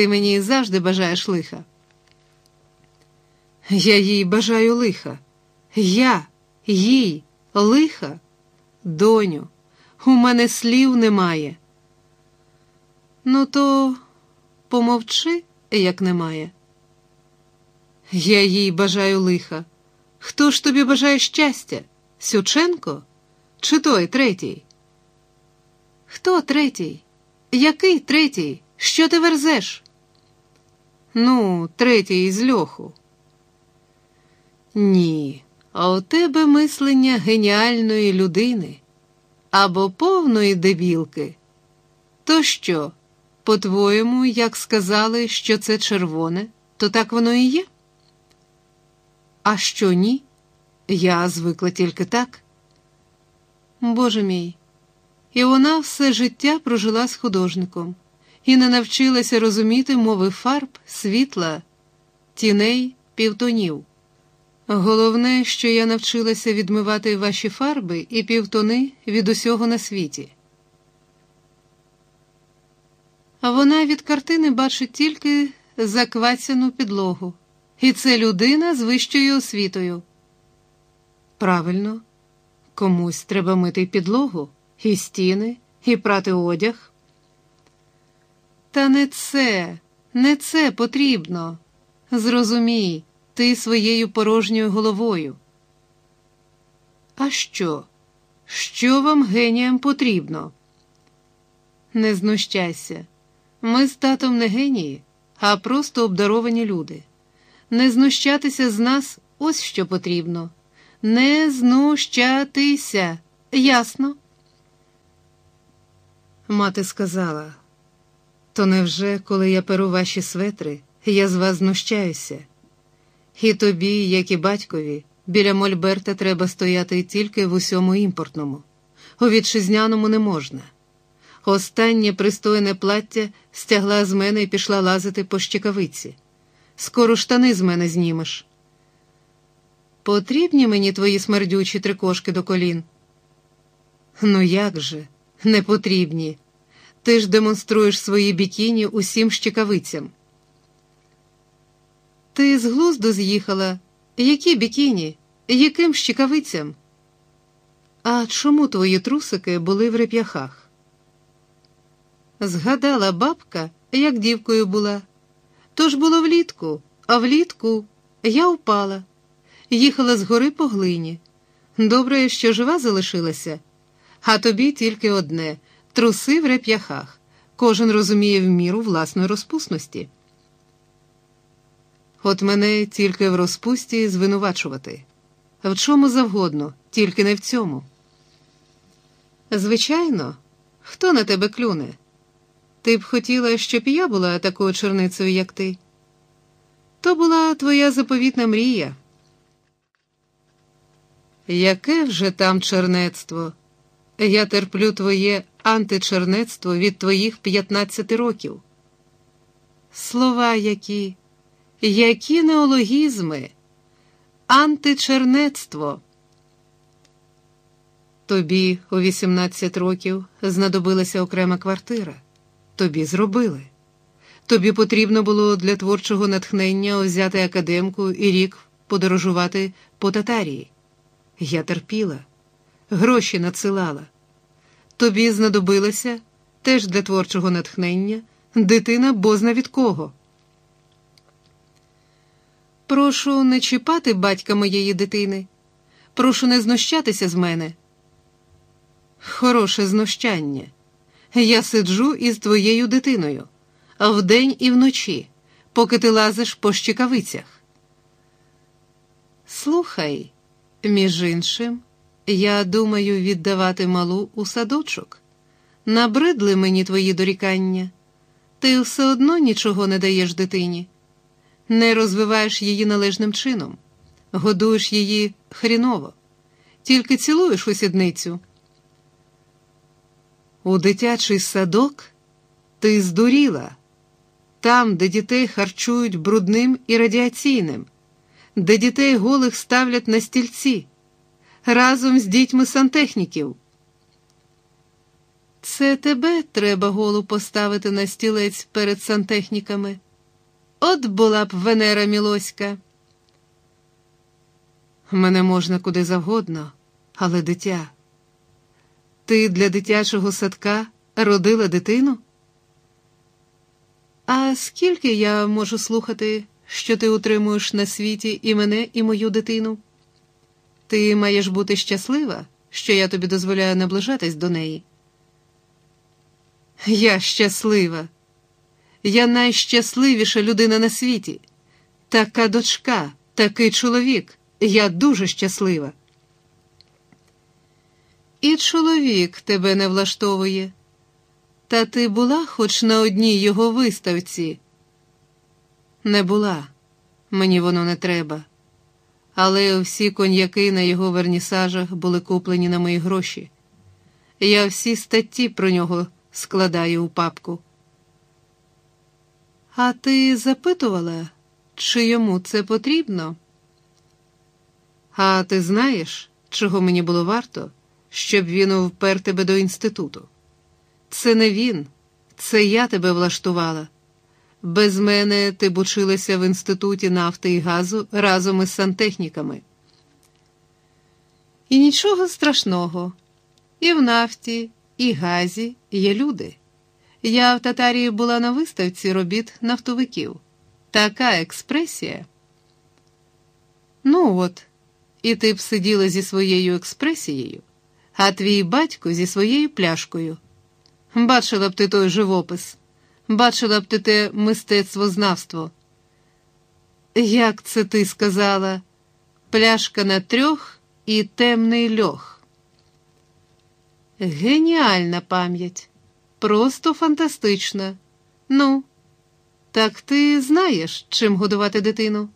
Ти мені завжди бажаєш лиха. Я їй бажаю лиха. Я, їй, лиха. Доню, у мене слів немає. Ну, то помовчи, як немає. Я їй бажаю лиха. Хто ж тобі бажає щастя? Сюченко? Чи той третій? Хто третій? Який третій? Що ти верзеш? Ну, третій з льоху. Ні, а у тебе мислення геніальної людини або повної дебілки. То що, по-твоєму, як сказали, що це червоне, то так воно і є? А що ні? Я звикла тільки так. Боже мій, і вона все життя прожила з художником і не навчилася розуміти мови фарб, світла, тіней, півтонів. Головне, що я навчилася відмивати ваші фарби і півтони від усього на світі. А вона від картини бачить тільки заквацяну підлогу, і це людина з вищою освітою. Правильно, комусь треба мити підлогу, і стіни, і прати одяг. Та не це, не це потрібно. Зрозумій, ти своєю порожньою головою. А що? Що вам геніям потрібно? Не знущайся. Ми з татом не генії, а просто обдаровані люди. Не знущатися з нас ось що потрібно. Не знущатися. Ясно? Мати сказала. То невже, коли я перу ваші светри, я з вас знущаюся? І тобі, як і батькові, біля Мольберта треба стояти тільки в усьому імпортному, у вітчизняному не можна. Останнє пристойне плаття стягла з мене і пішла лазити по щекавиці. Скоро штани з мене знімеш. Потрібні мені твої смердючі трикошки до колін? Ну як же, не потрібні. Ти ж демонструєш свої бікіні усім щекавицям. Ти з глузду з'їхала. Які бікіні? Яким щекавицям? А чому твої трусики були в реп'яхах? Згадала бабка, як дівкою була. Тож було влітку, а влітку я впала, їхала з гори по глині. Добре, що жива залишилася, а тобі тільки одне труси в реп'яхах. Кожен розуміє в міру власної розпусності. От мене тільки в розпусті звинувачувати. В чому завгодно, тільки не в цьому. Звичайно, хто на тебе клюне? Ти б хотіла, щоб я була такою черницею, як ти. То була твоя заповітна мрія. Яке вже там чернецтво? Я терплю твоє античернецтво від твоїх 15 років. Слова які, які неологізми, античернецтво. Тобі у 18 років знадобилася окрема квартира. Тобі зробили. Тобі потрібно було для творчого натхнення взяти академку і рік подорожувати по татарії. Я терпіла, гроші надсилала. Тобі знадобилася теж для творчого натхнення дитина бозна від кого. Прошу не чіпати батька моєї дитини. Прошу не знущатися з мене. Хороше знущання. Я сиджу із твоєю дитиною вдень і вночі, поки ти лазиш по щекавицях. Слухай, між іншим, я думаю віддавати малу у садочок. Набридли мені твої дорікання. Ти все одно нічого не даєш дитині, не розвиваєш її належним чином, годуєш її хріново, тільки цілуєш у сідницю. У дитячий садок ти здуріла, там, де дітей харчують брудним і радіаційним, де дітей голих ставлять на стільці, разом з дітьми сантехніків. Це тебе треба голу поставити на стілець перед сантехніками. От була б Венера Мілоська. Мене можна куди завгодно, але дитя. Ти для дитячого садка родила дитину? А скільки я можу слухати, що ти утримуєш на світі і мене, і мою дитину? Ти маєш бути щаслива, що я тобі дозволяю наближатись до неї. Я щаслива. Я найщасливіша людина на світі. Така дочка, такий чоловік. Я дуже щаслива. І чоловік тебе не влаштовує. Та ти була хоч на одній його виставці? Не була, мені воно не треба. Але всі коньяки на його вернісажах були куплені на мої гроші. Я всі статті про нього складаю у папку. А ти запитувала, чи йому це потрібно? А ти знаєш, чого мені було варто, щоб він впер тебе до інституту? Це не він, це я тебе влаштувала. Без мене ти б училася в інституті нафти і газу разом із сантехніками. І нічого страшного. І в нафті, і газі є люди. Я в Татарії була на виставці робіт нафтовиків. Така експресія. Ну от, і ти б сиділа зі своєю експресією, а твій батько зі своєю пляшкою. Бачила б ти той живопис, бачила б ти те мистецтвознавство. Як це ти сказала? Пляшка на трьох і темний льох. Геніальна пам'ять, просто фантастична. Ну, так ти знаєш, чим годувати дитину?